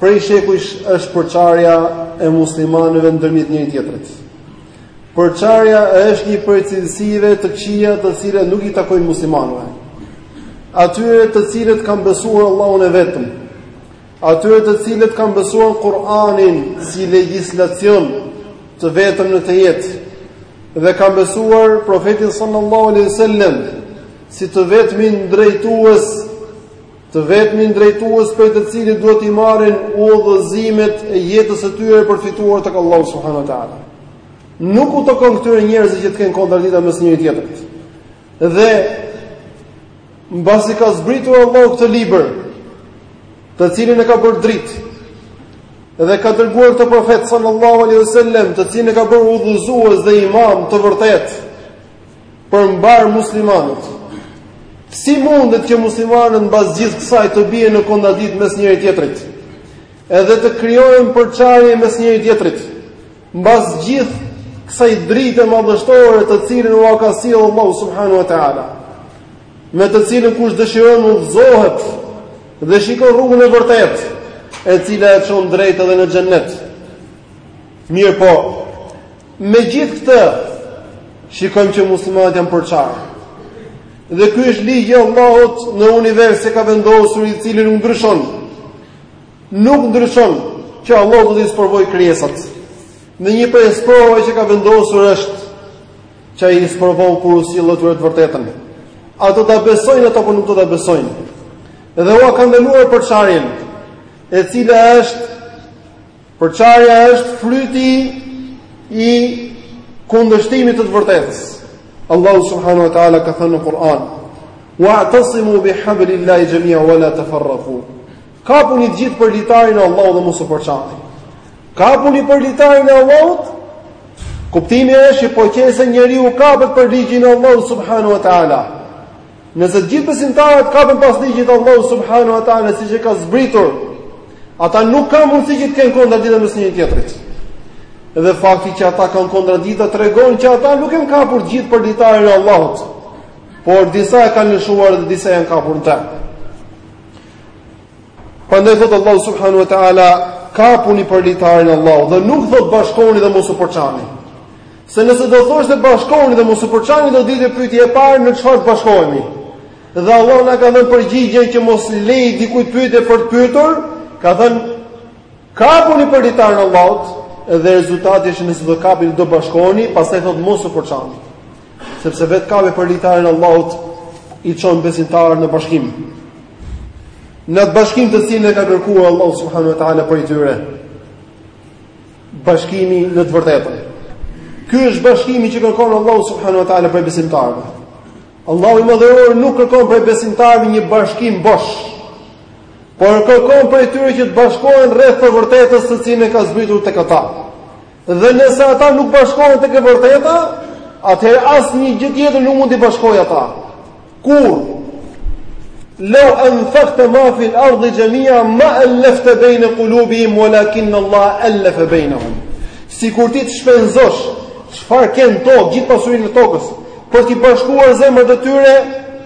Prej shekujsh është përçarja e muslimanëve ndërmjet njëri-tjetrit. Përçarja është një prej cilësive të këqija të cilat nuk i takojnë muslimanëve. Atyre të cilët kanë besuar Allahun e vetëm, atyre të cilët kanë besuar Kur'anin si legjislacion të vetëm në këtë jetë dhe kanë besuar profetin sallallahu alaihi wasallam si të vetmin drejtues të vetmin drejtues prej të cilit duhet t'i marrin udhëzimet e jetës së tyre për të fituar tek Allahu subhanahu wa taala. Nuk u tokon këtyre njerëzve që të kenë kontradikta mes njëri tjetrit. Dhe mbasi ka zbritur Allahu këtë libër, të cilin e ka bërë dritë, dhe ka dërguar këtë profet sallallahu alaihi wasallam, të cilin e ka bërë udhëzues dhe imam të vërtetë, për mbarë muslimanët. Si mundet që muslimanët mbas gjithë kësaj të bien në kontradiktë mes njëri tjetrit, edhe të krijojnë përçarje mes njëri tjetrit, mbas gjithë kësaj drite madhështore të cilën ua ka sjellë Allahu subhanahu wa ta'ala, me të cilën kush dëshiron udhëzohet dhe shikon rrugën e vërtetë, e cila e çon drejt edhe në xhennet. Mirëpo, me gjithë këtë, shikojmë që muslimanët janë përçarë. Dhe ky është ligji i Allahut në univers që ka vendosur i cili nuk ndryshon. Nuk ndryshon që Allahu do t'i sprovojë krijesat. Në një prej sprovave që ka vendosur është që i sprovon kur u sjell atyre të vërtetën. A do ta besojnë ata apo nuk do ta besojnë? Dhe ua ka dënuar përçarjen, e cila është Përçarja është fryti i kundërshtimit të të vërtetës. Allahu subhanahu wa taala ka thënë në Kur'an: "Wa'tasimu bihablillahi jami'an wa la tafarraqu." Kapuni të gjithë për litarin e Allahut dhe mos u përçani. Kapuni për litarin e Allahut. Kuptimi është që po qe se njeriu kapet për ligjin e Allahut subhanahu wa taala. Nëse të gjithë besimtarët kapen pas ligjit të Allahut subhanahu wa taala siç e ka zbritur, ata nuk kanë mundësi që të kenë kontradikta mes njëri tjetrit. Dhe fakti që ata kanë kontradikta tregon që ata nuk janë kapur të gjithë për litarin e Allahut, por disa e kanë lëshuar dhe disa janë kapur në të. Prandaj thot Allahu subhanahu wa taala kapuni për litarin e Allahut dhe nuk thot bashkoni dhe mos u përçani. Se nëse do thoshte bashkohuni dhe mos u përçani do dilte pyetja e parë në çfarë të bashkohemi. Dhe Allah na ka dhënë përgjigjen që mos lejë dikujt pyetje për të pyetur, ka thënë kapuni për litarin e Allahut dhe rezultati është nëse do kapeni do bashkoheni, pastaj thot mos u përçani. Sepse vetë kapja për litarin e Allahut i çon besimtarët në bashkim. Në atë bashkim të cilin e ka kërkuar Allahu subhanahu wa taala prej tyre. Bashkimi në të vërtetën. Ky është bashkimi që kërkon Allahu subhanahu wa taala prej besimtarëve. Allahu i madhëruar nuk kërkon prej besimtarëve një bashkim bosh, por kërkon prej tyre që të bashkohen rreth të vërtetës së cilën e ka zbritur tek ata. Dhe nëse ata nuk bashkohen tek e vërteta, atëherë asnjë gjë tjetër nuk mund t'i bashkojë ata. Kur Lau anfaqta ma fi al-ardhi jami'a ma alafta bayna qulubihim walakin Allah alafa bainahum. Sikur ti të shpenzosh çfarë ka në tokë, gjithë pasurinë e tokës, për t'i bashkuar zemrat e tyre,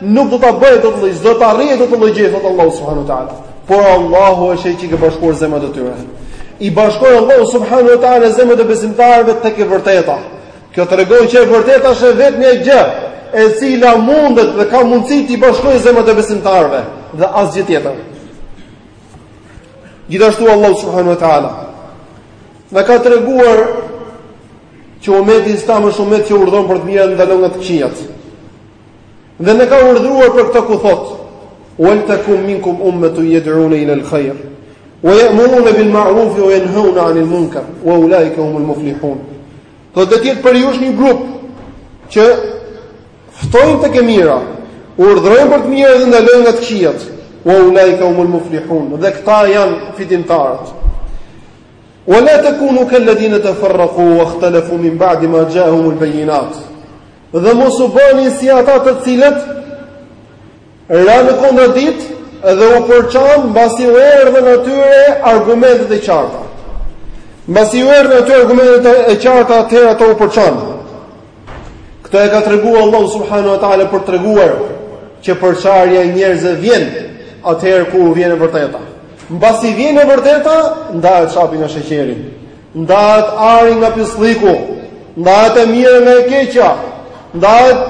nuk do ta bëje dot, do ta arrije dot atë lloj gjëje, thot Allahu subhanahu wa taala. Por Allahu është ai që i ka bashkuar zemrat e tyre. I bashkoi Allahu subhanahu wa taala zemrat e besimtarëve tek e vërteta. Kjo tregon që e vërteta është e vetmja gjë e cila mundet dhe ka mundësi t'i bashkojë zemrat e besimtarëve dhe asgjë tjetër. Gjithashtu Allah subhanahu wa taala na ka treguar që ummeti i Islamit është ummet që urdhëron për të mira dhe ndalon nga të këqijat. Dhe na ka urdhëruar për këtë ku thot: "Wal takum minkum ummatun yad'una ila al-khayr wa ya'muruna bil ma'ruf wa yanhauna 'anil munkar wa ulaika humul muflihun." Do të jetë prej jush një grup që ftojnë tek e mira, urdhërojnë për të mirë dhe ndalojnë nga të këqijat. Wa ulaika humul muflihun. Dhe këta janë fitimtarët. Wa la takunu kal ladina tafarraqu wa ikhtalafu min ba'di ma ja'ahumul bayinat. Dhe mos u bëni si ata të cilët Ranë në kontradiktë dhe u përçan mbasi u erdhën atyre argumentet e qarta. Mbasi u erdhën atyre argumentet e qarta, atëherë ata u përçan. Këtë e ka treguar Allahu subhanahu wa taala për treguar që përçarja e njerëzve vjen atëherë kur vjen e vërteta. Mbasi vjen e vërteta, ndahet shapi nga sheqeri, ndahet ari nga pislliku, ndahet e mira nga e keqja, ndahet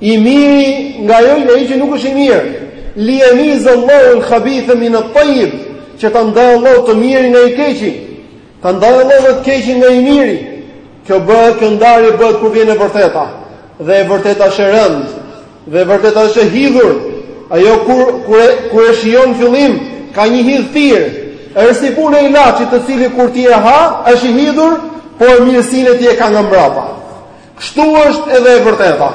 I miri nga ai që nuk është i mirë. Li yamiz Allahu al-khabitha min at-tayyib, që ta ndajë Allahu të mirin nga i keqi. Ta ndajë Allahu të keqin nga i miri. Kjo bëhet kjo ndarje bëhet kur vjen e vërteta. Dhe e vërteta është e rëndë, dhe e vërteta është e hidhur. Ajo kur kur e, kur e shijon fillim ka një hidhtirë. Është si puna e ilaçit të cilin kur ti e ha, është i hidhur, por mirësinë e tij e ka nga mbrapa. Kështu është edhe e vërteta.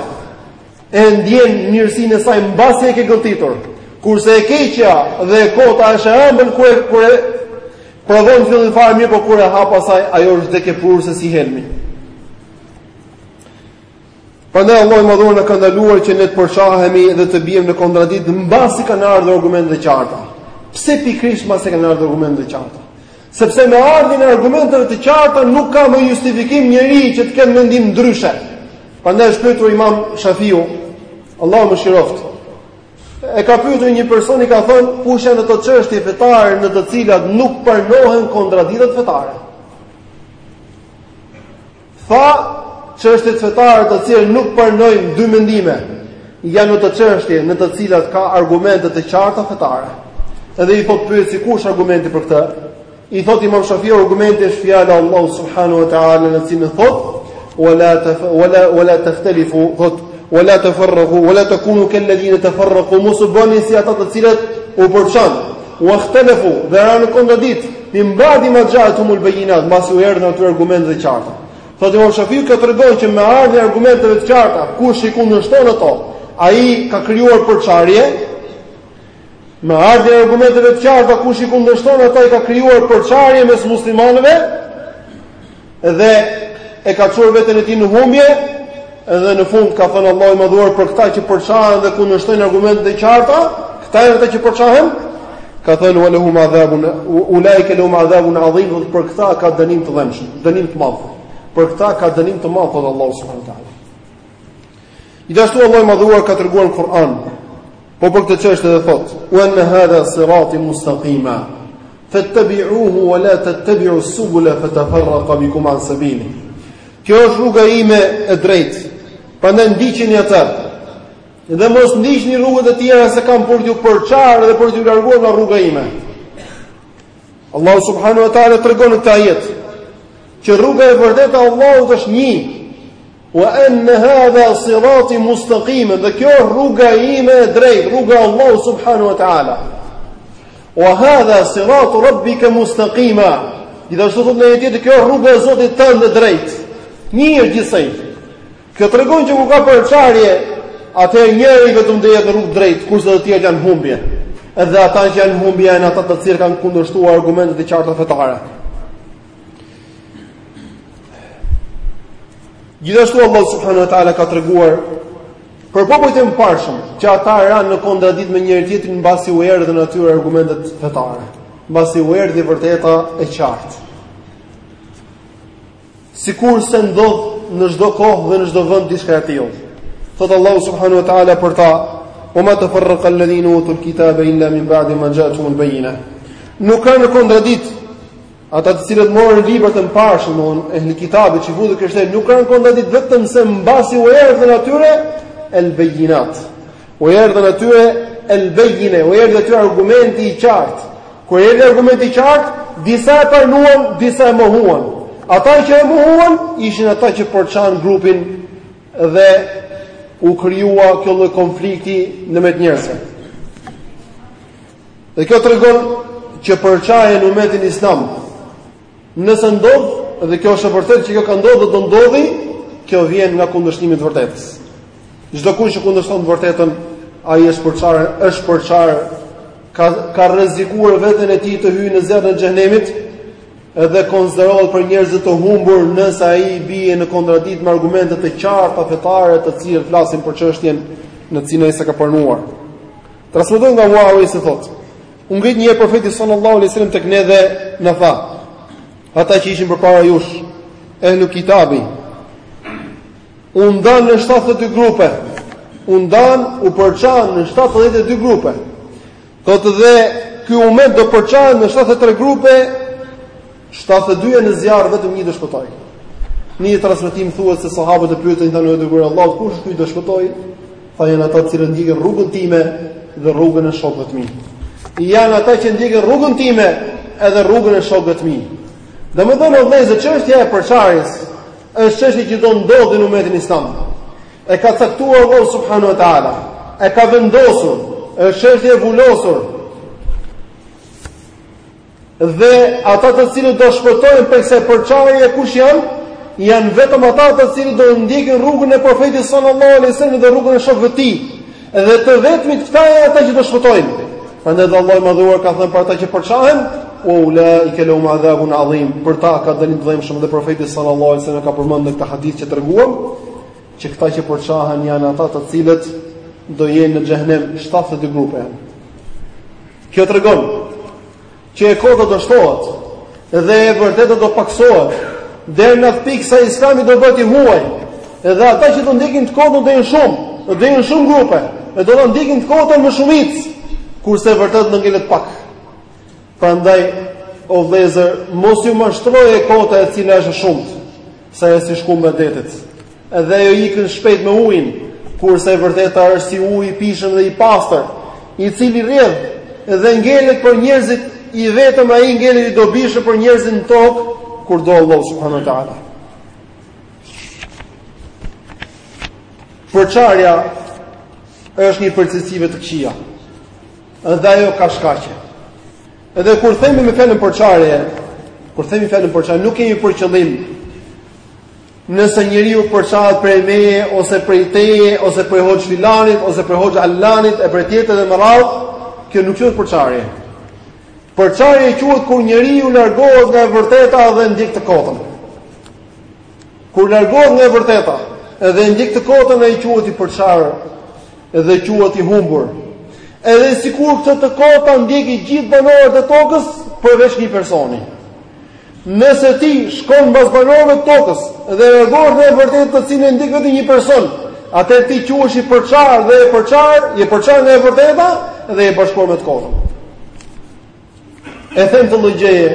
E ndjen mirësinë e saj mbasi e ke gëlltitur. Kurse e keqja dhe e kota është e ëmbël kur kur e provon fillim fare mirë, por kur e ha pastaj ajo është vdekjeprurëse si helmi. Prandaj Allahu i madhëruar na ka ndaluar që ne të përçahemi dhe të biem në kontradiktë mbasi kanë ardhur argumentet e qarta. Pse pikërisht mbasi kanë ardhur argumentet e qarta? Sepse me ardhjen e argumenteve të qarta nuk ka më justifikim njeriu që të ketë mendim ndryshe. Prandaj është pyetur Imam Shafiu, Allahu e mëshiroftë. E ka pyetur një person i ka thënë kush janë ato çështje fetare në të cilat nuk pranohen kontradiktat fetare. Tha, çështjet fetare të cilat nuk pranojnë dy mendime, janë ato çështje në të cilat ka argumente të qarta fetare. Edhe i thotë pyetësi kush është argumenti për këtë? I thotë Imam Shafiu argumenti është fjala e Allahut subhanahu wa taala në të cilën thotë wala wala wala takhtalifu thotë wala tafarraqu wala takunu kal ladina tafarraqu mos u bëni si ata të cilët u përçanë Wakhtalafu, dhe ranë në kontradiktë, min badi ma jaathumul bayyinat, mbasi u erdhën atyre argumentet e qarta. Thotë Imam Shafiu kjo tregon që me ardhjen e argumenteve të qarta, kush i kundërshton ato, ai ka krijuar përçarje. Me ardhjen e argumenteve të qarta, kush i kundërshton ato, ai ka krijuar përçarje mes muslimanëve. dhe e ka çuar veten e tij në humbje dhe në fund ka thënë Allahu i madhëruar për këta që përçahen dhe kundërshtojnë argumentet e qarta, këta janë ata që përçahen. Ka thënë wa lahum adhabun ulaika lahum adhabun adhim dhe për këta ka dënim të dhembshëm, dënim të madh. Për këta ka dënim të madh thotë Allahu subhanahu wa taala. Gjithashtu Allahu i Madhëruar ka treguar në Kur'an po për këtë çështje dhe thotë: "Wa anna hadha sirati mustaqima fattabi'uhu wa la tattabi'u as-subula fatafarraqa bikum an sabili." Kjo është rruga ime e drejtë. Prandaj ndiqeni atë. Dhe mos ndiqni rrugët e tjera se kanë për t'ju përçarë dhe për t'ju larguar nga rruga ime. Allahu subhanahu wa taala tregon në këtë ajet që rruga e vërtetë e Allahut është një Wa anna hadha sirati mustaqima, dhe kjo është rruga ime e drejtë, rruga e Allahut subhanahu wa taala. Wa hadha siratu rabbika mustaqima. Gjithashtu thotë në një tjetër kjo është rruga e Zotit tënd e drejtë. Mirë, e gjitha. Kjo tregon që ku ka përçarje, atëherë njëri vetëm do jetë në rrugë të drejtë, kurse të tjerët janë në humbje. Edhe ata që janë në humbje janë ata të cilët kanë kundërshtuar argumentet e qarta fetare. Gjithashtu Allah subhanahu wa taala ka treguar për popujt e mëparshëm që ata ranë në kontradikt me njëri tjetrin mbasi u erdhën atyre argumentet fetare, mbasi u erdhi e vërteta e qartë. Sikurse ndodh në çdo kohë dhe në çdo vend diçka e tillë. Thot Allah subhanahu wa taala për ta: "Wa ma tafarraqa alladhina utul kitaba illa min ba'di ma ja'at'hum al-bayyinah." Nuk ranë në kontradikt Ata të cilët morën librat e mëparshëm, domthon ehli kitabit, çifutët, të krishterët, nuk ranë në kontradikt vetëm se mbasi u erdhën atyre el bejinat. U erdhën atyre el bejine, u erdhën atyre argumenti i qartë. Kur u erdhi argumenti i qartë, disa e pranuan, disa e mohuan. Ata që e mohuan ishin ata që përçanë grupin dhe u krijua kjo lloj konflikti në mes njerëzve. Dhe kjo tregon që përçarje në umetin islam, nëse ndodh, dhe kjo është e vërtetë që kjo ka ndodh dhe do ndodhi, kjo vjen nga kundërshtimi i të vërtetës. Çdokush që kundërshton të vërtetën, ai është përçarë, është përçarë, ka, ka rrezikuar veten e tij të hyjë në zjarrin e xhehnemit, edhe konsiderohet prej njerëzve të humbur nëse ai bie në kontradikt me argumente të qarta fetare të cilët flasin për çështjen në cilën ai s'e ka pranuar. Transmetohet nga Muawiu se thotë: U ngrit një herë profeti sallallahu alaihi wasallam tek ne dhe na tha: Ata që ishin përpara jush, ehlu kitabi, u ndanë në 72 grupe. U ndanë, u përçanë në 72 grupe. Thotë dhe ky umet do përçahet në 73 grupe Shtatëdhjetë e dy janë në zjarr vetëm një do shpëtojë. Në një transmetim thuhet se sahabët e pyetën të dërguarin e Allahut kush është ky që do shpëtojë? Tha janë ata që ndjekin rrugën time dhe rrugën e shokëve të mi. Janë ata që ndjekin rrugën time edhe rrugën e shokëve të mi. Domethënë o vëllezër, çështja e përçarjes është çështje që do ndodhë në umetin islam. E ka caktuar Allah subhanahu wa taala, e ka vendosur, është çështje e vulosur. Dhe ata të cilët do shpëtojnë prej kësaj përçarjeje kush janë? Janë vetëm ata të cilët do ndjekin rrugën e Profetit sallallahu alaihi wasallam dhe rrugën e shokëve të tij. Dhe të vetmit këta janë ata që do shpëtojnë. Prandaj Allahu i madhuar ka thënë për ata që përçahen, "Ulaike lehum adhabun adhim." Për ta ka dënim të dhembshëm dhe Profeti sallallahu alaihi wasallam ka përmendur në këtë hadith që treguam që këta që përçahen janë ata të cilët do jenë në xhehenem 72 grupe. Kjo tregon që e kota do shtohet dhe e vërteta do pakësohet deri në atë pikë sa Islami do bëhet i huaj. Edhe ata që do ndjekin të kotën do jenë shumë, do jenë shumë grupe, e do ta ndjekin të kotën me shumicë, kurse e vërteta do ngelet pak. Prandaj o vëllezër, mos ju mashtrojë e kota e cila është e shumtë, se është si shkumë e detit. Edhe ajo ikën shpejt me ujin, kurse e vërteta është si uji i pijshëm dhe i pastër, i cili rrjedh dhe ngelet për njerëzit, i vetëm ai ngelet i dobishëm për njerëzit në tokë, kur do Allahu subhanahu wa taala. Përçarja është një prej cilësive të këqija. Edhe ajo ka shkaqe. Edhe kur themi me fjalën përçarje, kur themi me fjalën përçarje, nuk kemi për qëllim Nëse njeriu përçahet prej meje ose prej teje ose prej hoxh filanit ose prej hoxh allanit e prej tjetri e me radhë, kjo nuk quhet përçarje. Përçarje quhet kur njeriu largohet nga e vërteta dhe ndjek të kotën. Kur largohet nga e vërteta dhe ndjek të kotën ai quhet i përçarë dhe quhet i humbur. Edhe sikur këtë të kotë ta ndjekin gjithë banorët e tokës përveç një personi. Nëse ti shkon mbas banorëve të tokës dhe largohesh nga e vërteta të cilën e ndjek vetëm një person, atëherë ti quhesh i përçarë dhe je përçarë, je përçarë nga e vërteta dhe je bashkuar me të kotën. E them këtë lloj gjëje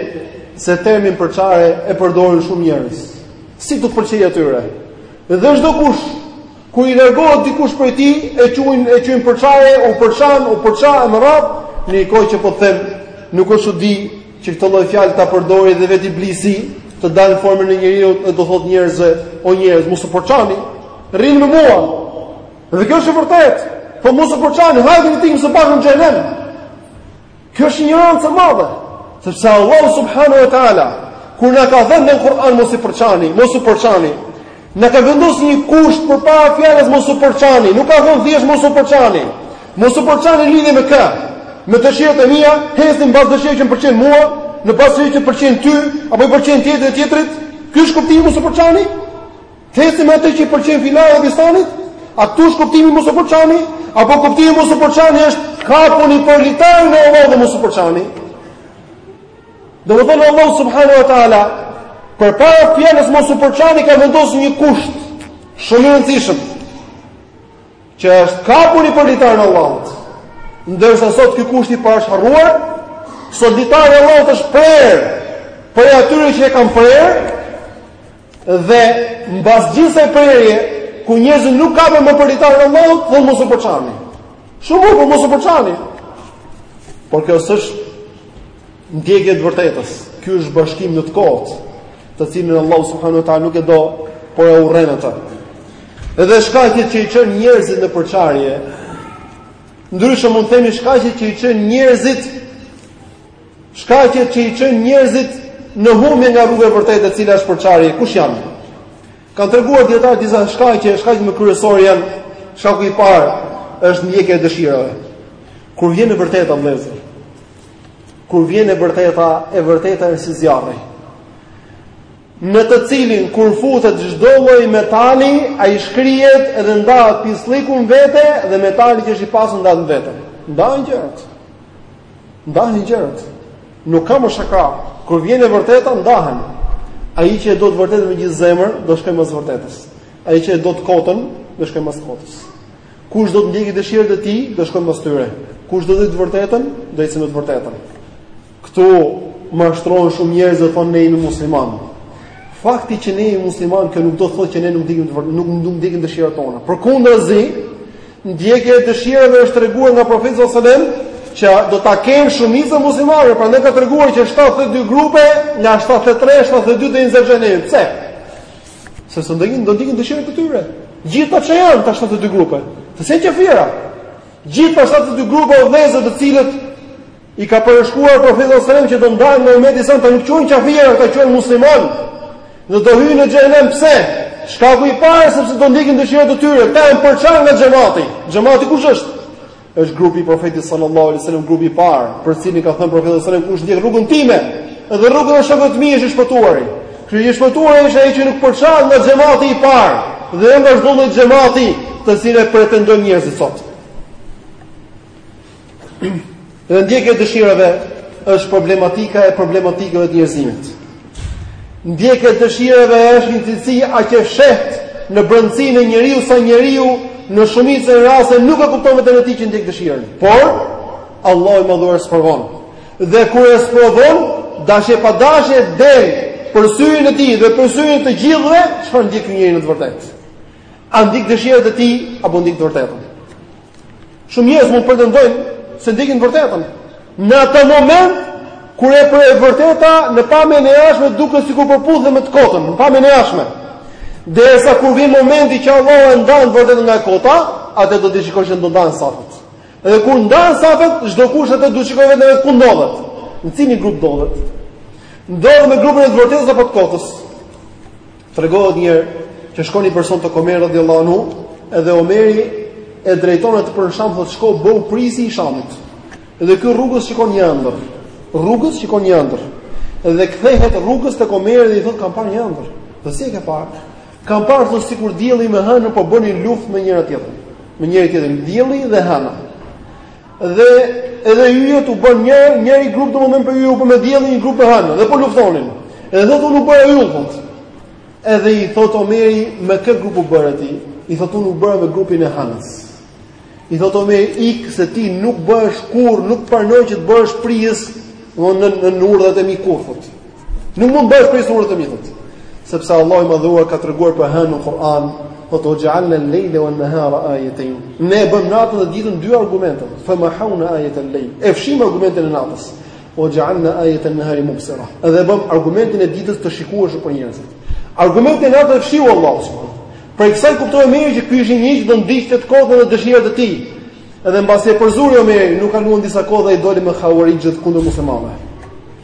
se termin përçarje e përdorin shumë njerëz. Si t'u pëlqejë atyre? Dhe çdokush kur i largohet dikush prej tij e quajnë e quajnë përçarje, u përçan, u përçan njerëzit, në një kohë që po them nuk është çudi Që këto lloj fjalë ta përdori dhe vetë iblisi, të dalë në formën e njeriut dhe t'u thotë njerëzve, o njerëz, mos u përçani, rrini me mua. Dhe kjo është e vërtetë. Po mos u përçani, hajde të hyjmë së bashku në xhehenem. Kjo është një injorancë e madhe, sepse Allahu subhanahu wa taala kur na ka thënë në Kur'an mos u përçani, mos u përçani. Na ka vendosur një kusht përpara fjalës mos u përçani. Nuk ka thënë thjesht mos u përçani. Mos u përçani lidhje me kë? Me dëshirat e mia, të ecni mbas dëshirës që më pëlqen mua, mbas asaj që të pëlqen ty apo i pëlqen tjetrit e tjetrit. Ky është kuptimi mos u përçani. Të ecni me atë që i pëlqen filanit dhe fistekut. A këtu është kuptimi mos u përçani? Apo kuptimi mos u përçani është kapuni për litarin e Allahut dhe mos u përçani? Domethënë Allahu subhanahu wa taala përpara fjalës mos u përçani ka vendosur një kusht shumë i rëndësishëm që është kapuni për litarin e Allahut. Ndërsa sot ky kusht i parë është harruar, sot litari i Allahut është prerë prej atyre që e kanë prerë, Dhe mbas gjithë kësaj prerje, ku njerëzit nuk kapen më për litarin e Allahut, po mos u përçani. Shumë mirë, po mos u përçani. Por kjo s'është ndjekje e vërtetës. Ky është bashkim në të kotë, të cilin Allahu subhanahu wa taala nuk e do, por e urren atë. Edhe shkaqet që i çon njerëzit në përçarje, ndryshe mund të themi shkaqet që i çon njerëzit Shkaqet që i çon njerëzit në humbje nga rruga e vërtetë e cila është përçarje, kush janë? Kanë treguar dijetarët disa shkaqe, shkaqet më kryesore janë shkaku i parë është ndjekja e dëshirave. Kur vjen e vërteta vëllezër, kur vjen e vërteta, e vërteta është si zjarri. Në të cilin kur futet çdo lloj metali, ai shkrihet dhe ndahet pislliku në vete dhe metali që është i pastër ndahet në vete. Ndahen gjërat. Ndahen gjërat. Nuk ka më shaka. Kur vjen e vërteta ndahen. Ai që e do të vërtetën me gjithë zemër, do të shkojë mbas të vërtetës. Ai që e do të kotën, do të shkojë mbas të kotës. Kush do të ndjekë dëshirat e tij, do të shkojë mbas tyre. Kush e do të vërtetën, do të ecë me të vërtetën. Ktu mashtrohen shumë njerëz dhe thonë ne jemi muslimanë. Fakti që ne jemi muslimanë kjo nuk do të thotë që ne nuk ndjekim të vërtetën, nuk nuk ndjekim dëshirat tona. Përkundrazi, Ndjekja e dëshirave është treguar nga Profeti sallallahu alajhi wasallam që do ta kenë shumica e muslimanëve, prandaj ka treguar që 72 grupe nga 73, 72 do jenë në xhenem. Pse? Se se do ndjekin dëshirat e tyre. Gjithë ata që janë te 72 grupe, ta s'janë qafira. Gjithë ata 72 grupe o vëllezër të cilët I ka përshkruar profeti sallallahu alajhi wasallam që do ndahen nga ummeti, ata nuk quhen qafira, ata quhen musliman. Dhe do hyjnë në xhenem pse? Shkaku i parë sepse do ndjekin dëshirat e tyre, ta janë përçarë nga xhamati. Xhamati kush është? Është grupi i profetit sallallahu alajhi wasallam, grupi i parë, për cilin ka thënë profeti sallallahu alajhi wasallam kush ndjek rrugën time, dhe rrugën e shokëve të mi është i shpëtuari. Ky i shpëtuari është ai që nuk u përça nga xhamati i parë, dhe jo nga xhamati të cilën pretendojnë njerëzit sot. Dhe ndjekja e dëshirave është problematika e problematikave të njerëzimit. Ndjekja e dëshirave është një cilësi aq e fshehtë në brendësinë e njeriu sa njeriu në shumicën e rasteve nuk e kupton vetën e tij që ndjek dëshirën. Por Allahu i madhëruar e sprovon. Dhe kur e sprovon, dashje pa dashje del para syve të tij dhe para syve të të gjithëve, çfarë ndjek ky njeri në të vërtetë? A ndjek dëshirat e tij apo ndjek të vërtetën? Shumë njerëz mund pretendojnë se ndjekin të vërtetën. Në atë moment kur e për e vërteta në pamjen e jashtme duket sikur përputhet me të kotën, në pamjen e jashtme. Derisa kur vjen momenti që Allahu e ndan të vërtetën nga e kota, atëherë do të shikojë që do ndahen safet. Dhe kur ndahen safet, çdokush atëherë duhet të shikojë veten e vet ku ndodhet. Në cilin grup ndodhet? Ndodhet me grupin e të vërtetës apo të kotës? Tregohet një herë që shkon një person tek Omeri radhiyallahu anhu, edhe Omeri e drejton atë për në Sham, thotë shko bëhu prijësi i Shamit. Dhe ky rrugës shikon një ëndërr. Rrugës shikon një ëndërr. Dhe kthehet rrugës tek Omeri dhe i thotë kam parë një ëndërr. Po si e ke parë? Kam parë thotë sikur dielli me hënën po bënin luftë me njëra tjetrën. Me njëri tjetrin dielli dhe hëna. Dhe edhe yjet u bën një, njëri grup domethënë prej yjeve u bë me diellin, një grup me hënën dhe po luftonin. Edhe thotë unë u bëra yll, thotë. Edhe i thotë Omeri me kë grup u bëre ti? I thotë unë u bëra me grupin e hënës. I thotë Omeri ik se ti nuk bëhesh kurrë, nuk pranoj që të bëhesh prijës nën, nën urdhrat e mi kurrë, thotë. Nuk mund të bëhesh prijës nën urdhrat e mi, thotë. Sepse Allahu i Madhëruar ka treguar për hënën në Kur'an, "Wa ja'alna al-layla wan-nahara ayatayn." Ne bëmë natën dhe ditën dy argumente. Fa mahawna ayata al-layl. E fshimë argumentin e natës. Wa ja'alna ayata an-nahari mubsira. Edhe bëmë argumentin e ditës të shikueshëm për njerëzit. Argumentin e natës e fshiu Allahu subhanahu. Prej kësaj kuptoi mirë që ky ishte një që do ndiqte të kotën dhe dëshirat e tij. Edhe mbasi e përzuri Omeri, nuk kaluan disa kohë dhe ai doli me hauarixhët kundër muslimanëve.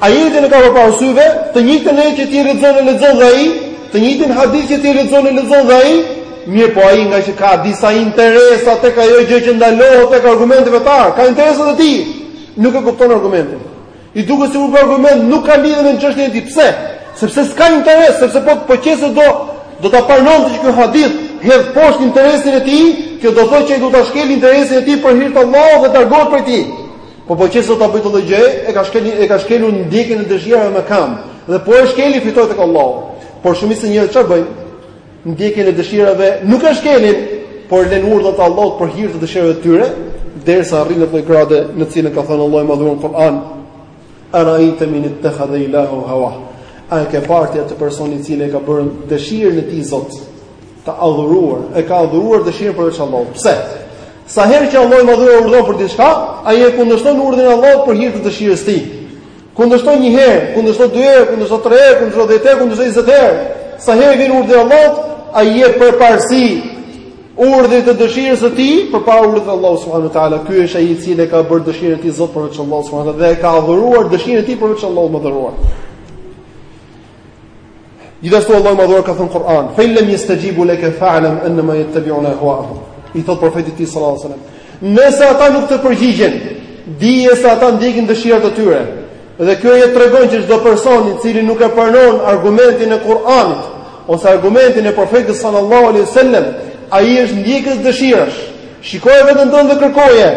Ajetin e ka përpara syve, të njëjtin ajet që ti e lexon e lexon dhe ai, të njëjtin hadith që ti e lexon e lexon dhe ai, mirëpo ai ngaqë ka disa interesa tek ajo gjë që ndalohet tek argumentet fetare, ka interesat e tij, nuk e kupton argumentin. I duket sikur ky argument nuk ka lidhje me çështjen e tij. Pse? Sepse s'ka interes, sepse po po qe se do do ta pranonte që ky hadith hedh poshtë interesin e tij, kjo do thotë që ai duhet ta shkelë interesin e tij për hir të Allahut dhe të largohet prej tij. Po po qe se do ta bëjë këtë gjë, e ka shkel e ka shkelur ndjekjen e dëshirave me këmbë. Dhe po e shkeli fitoi tek Allahu. Por shumica e njerëzve çfarë bëjnë? Ndjekjen e dëshirave nuk e shkelin, por lënë urdhrin e Allahut për hir të dëshirave të tyre, derisa arrijnë në gradë në të cilën ka thënë Allahu i madhëruar në Kur'an. Ara'ayta man ittakhadha ilahahu hawah. A e ke parë ti atë person i cili e ka bërë dëshirën e tij Zot të adhuruar, e ka adhuruar dëshirën përveç Allahut. Pse? Sa herë që Allahu i Madhëruar urdhëron për diçka, ai e kundërshton urdhrin e Allahut për hir të dëshirës së tij. Kundërshton një herë, kundërshton dy herë, kundërshton tre herë, kundërshton dhjetë herë, kundërshton njëzet herë. Sa herë vjen urdhri i Allahut, ai i jep përparësi urdhrit të dëshirës së tij përpara urdhrit të Allahut subhanuhu teala. Ky është ai i cili e ka bërë dëshirën e tij Zot përveç Allahut subhanuhu dhe e ka adhuruar dëshirën e tij përveç Allahut të Madhëruar. Gjithashtu Allahu i Madhëruar ka thënë në Kur'an, "Fa illam yastajibu laka fa'lam annama yattabi'una ahwa'ahum." I thot profetit të tij sallallahu alajhi wasallam, "Nëse ata nuk të përgjigjen, dije se ata ndjekin dëshirat e tyre." Dhe kjo e tregon që çdo person i cili nuk e pranon argumentin e Kur'anit ose argumentin e profetit sallallahu alajhi wasallam, ai është ndjekës dëshirash. Shikoje veten tënde dhe kërkoje,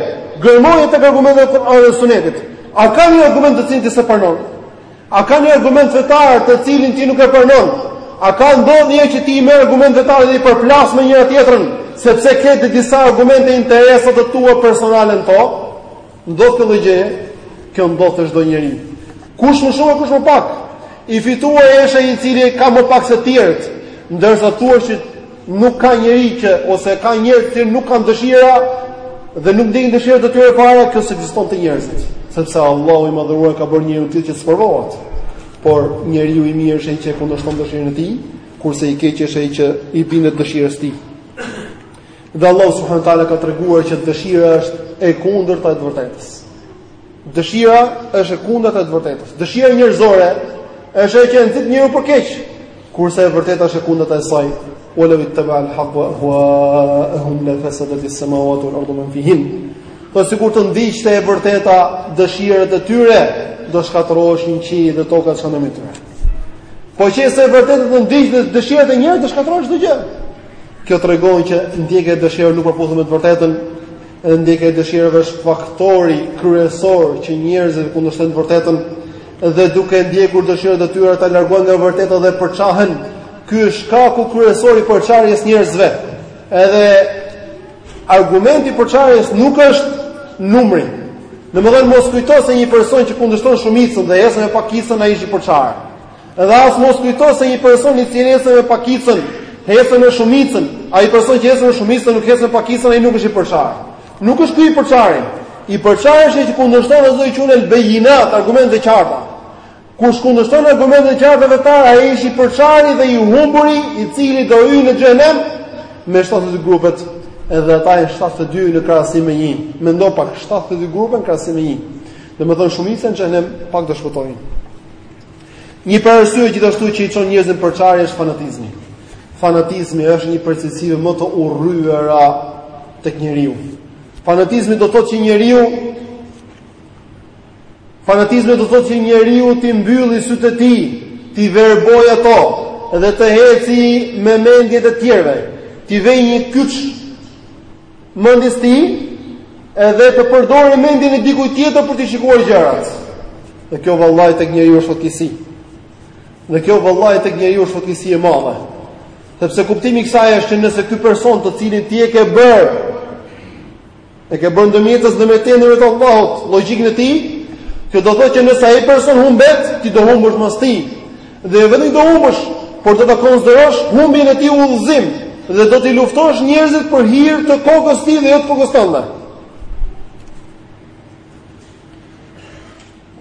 gërmoje tek argumentet e Kur'anit dhe Sunetit. A ka një argument të cilin ti s'e pranon? A ka një argument fetar të cilin ti nuk e pranon? A ka ndodh një që ti i merr argumentet fetare dhe i përplas me njëra tjetrën, sepse ke te disa argumente interesa të tua personale në to? Ndodh kjo lloj gjëje? Kjo ndodh te çdo njeri. Kush më shumë e kush më pak. I fituar është ai i cili ka më pak se të tjerët, ndërsa të thuash që Nuk ka njeri që ose ka njerëz që nuk kanë dëshira dhe nuk ndjekin dëshirat e tyre fare, kjo s'ekziston te njerëzit, sepse Allahu i madhëruar e ka bërë njeriun të tillë që të sprovohet. Por njeriu i mirë është ai që e kundërshton dëshirën e tij, kurse i keq është ai që i bindet dëshirës së tij. Dhe Allahu subhanahu wa taala ka treguar që dëshira është e kundërta e të vërtetës. Dëshira është e kundërta e të vërtetës. Dëshira njerëzore është ajo që e nxit njeriu për keq, kurse e vërteta është e kundërta e saj. Wa law ittaba'al haqqu ahwa'ahum la fasadat as samawatu wal ardu wa man fihin. Po sikur të ndiqte e vërteta dëshirat e tyre, do shkatërroheshin qielli dhe toka e çka në mes tyre. Po qe se e vërteta të ndiqte dëshirat e njerëzve, do shkatërrohesh çdo gjë. Kjo tregon që ndjekja e dëshirës nuk përputhet me të vërtetën, Edhe ndjekja e dëshirave është faktori kryesor që njerëzit e kundërshtojnë të vërtetën dhe duke ndjekur dëshirat e tyre ata largohen nga e vërteta dhe përçahen. Ky është shkaku kryesor i përçarjes së njerëzve. Edhe argumenti i përçarjes nuk është numri. Domethënë mos kujto se një person që kundërshton shumicën dhe ecën me pakicën ai është i përçarë. Dhe as mos kujto se një person i cili ecën me pakicën, ecën me shumicën, ai person që ecën me shumicën nuk ecën me pakicën, ai nuk është i përçarë. Nuk është ky i përçarë. I përçarë është ai që kundërshton ato që quhen al-bayinat, argumente të qarta. Kush kundërshton argumente të qarta fetare, ai është i përçarë dhe i humburi, i cili do hyjë në xhehenem me 70 grupet. Edhe ata janë 72 në krahasim me 1. Mendo pak 72 grupe në krahasim me 1. Domethënë shumica në xhehenem, pak do shpëtojnë. Një prej arsyeve gjithashtu që i çon njerëzit në përçarje është fanatizmi. Fanatizmi është një prej cilësive më të urryera tek njeriu. Fanatizmi do të thotë që njeriu Fanatizmi do të thotë që njeriu t'i mbylli sytë e tij, t'i verboj ato dhe të heci me mendjet e tjerëve. T'i vej një kyç mendjes tij edhe të përdorë mendjen e dikujt tjetër për t'i shikuar gjërat. Dhe kjo vallai tek njeriu është fatkeqësi. Dhe kjo vallai tek njeriu është fatkeqësi e madhe. Sepse kuptimi i kësaj është që nëse ky person të cilin ti e ke bër e ke bërë ndërmjetës ndërmjet teje dhe ndërmjet Allahut, logjikën e tij, kjo do thotë që nëse ai person humbet, ti do humbësh mas tij. Dhe jo vetëm që do humbësh, por do ta konsiderosh humbjen e tij udhëzim dhe do t'i luftosh njerëzit për hir të kokës së tij dhe jo të kokës tënde.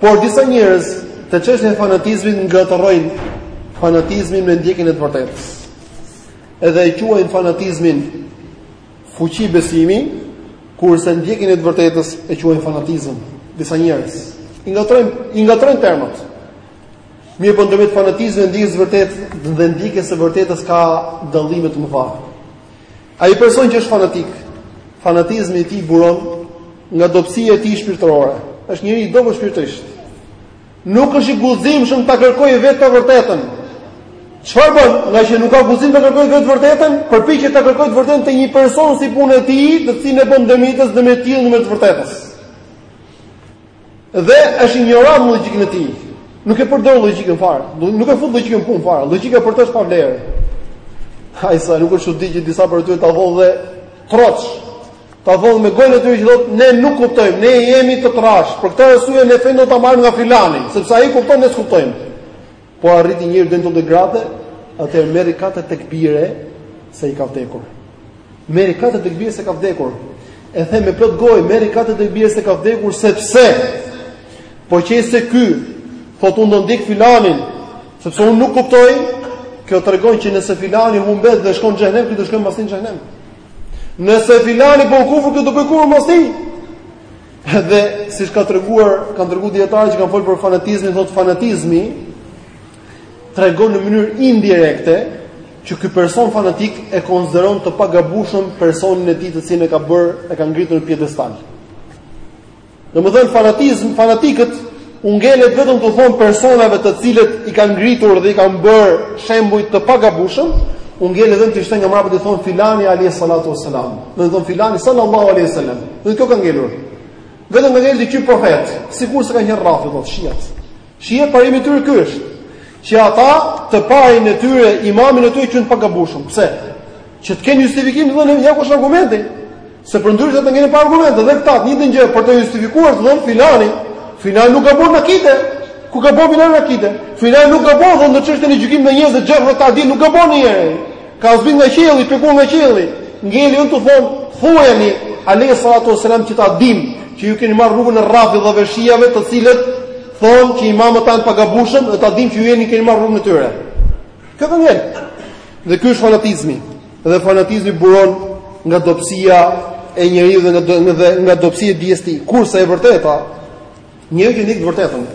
Por disa njerëz te çështja e fanatizmit ngatërrojnë fanatizmin me ndjekjen e të vërtetës. Edhe e quajnë fanatizmin fuqi besimi, kurse ndjekjen e të vërtetës e quajnë fanatizëm. Disa njerëz i ngatërrojnë i ngatërrojnë termat. Mirëpo ndërmjet fanatizmit e ndjekjes së vërtetë dhe ndjekjes së vërtetës ka dallime të mëdha. Ai person që është fanatik, fanatizmi i tij buron nga dobësia e tij shpirtërore. Është njeri i dobët shpirtërisht. Nuk është i guximshëm ta kërkojë vetë të vërtetën. Çfarë bën? Nga që nuk ka guxim ta kërkojë vetë të vërtetën, përpiqet ta kërkojë të vërtetën te një person si puna e tij, të cilin e bën ndërmjetës ndërmjet tij dhe ndërmjet të vërtetës. Dhe është injorant në logjikën e tij. Nuk e përdor logjikën fare. Nuk e fut logjikën në punë fare. Logjika për të është pa vlerë. Aq sa nuk është çudi që disa prej tyre ta thonë dhe troç. Ta thonë me gojën e tyre që thotë ne nuk kuptojmë, ne jemi të trash. Për këtë arsye ne fenë do ta marrim nga filani, sepse ai kupton ne s'kuptojmë. Po arriti njeriu deri në këtë gradë, atëherë merri katër tekbire se i ka vdekur. Merri katër tekbire se ka vdekur. E them me plot gojë, merri katër tekbire se ka vdekur sepse po qej se ky thotë unë do ndjek filanin, sepse unë nuk kuptoj, kjo tregon që nëse filani humbet dhe shkon në xhenem, ky do shkoj mas tij në xhenem. Nëse filani bën kufër, ky do bëj kufër mas tij. Dhe siç ka treguar, kanë treguar dijetarë që kanë folur për fanatizmin, thotë fanatizmi tregon në mënyrë indirekte që ky person fanatik e konsideron të pagabushëm personin e tij të cilin e ka bërë, e ka ngritur në piedestal. Domethënë fanatizëm, fanatikët U ngelet vetëm t'u thonë personave të cilët i kanë ngritur dhe i kanë bërë shembuj të pagabushëm, u ngelet vetëm të shtojnë nga mbrapa të thonë filani alayhi salatu wassalam. Do të thonë filani sallallahu alaihi wasallam. Dhe kjo ka ngelur. Vetëm ka ngel t'i quajnë profet, sikur se kanë qenë rrafidat shiat. Shiat parimi i tyre ky është. Që ata të parin e tyre imamin e tyre quajnë të pagabushëm. Pse? Që të kenë justifikim dhe një kusht argumenti. Se përndryshe do të ngelnin pa argumente dhe këta të njëjtën gjë për të justifikuar të thonë filani, filani nuk gabon në akide. Ku gabon filani në akide? Filani nuk gabon thonë në çështjen e gjykimit në njerëz xherh ta'dil nuk gabon një herë. Ka zbrit nga qielli, pikuar nga qielli. Ngeli vetëm të thonë, thuajeni alayhi salatu wasalam që ta dim që ju keni marrë rrugën e rrafidave shiave të cilët thonë që imamët tanë të pagabushëm dhe ta dim që ju jeni keni marrë rrugën e tyre. Kjo ngel. Dhe ky është fanatizmi. Dhe fanatizmi buron nga dobësia e njeriut dhe nga dhe nga dobësia e dijes së tij. Kurse e vërteta, njeriu që ndjek të vërtetën.